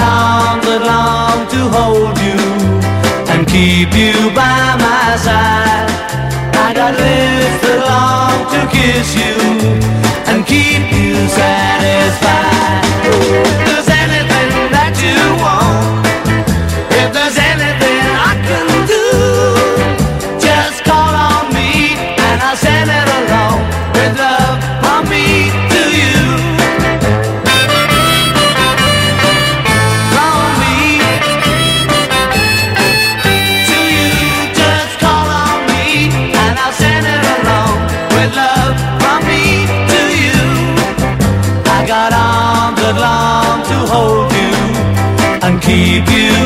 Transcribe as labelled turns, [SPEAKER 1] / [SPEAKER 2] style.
[SPEAKER 1] arms that long to hold you and keep you by my side. I got lips that long to kiss you and keep you satisfied. give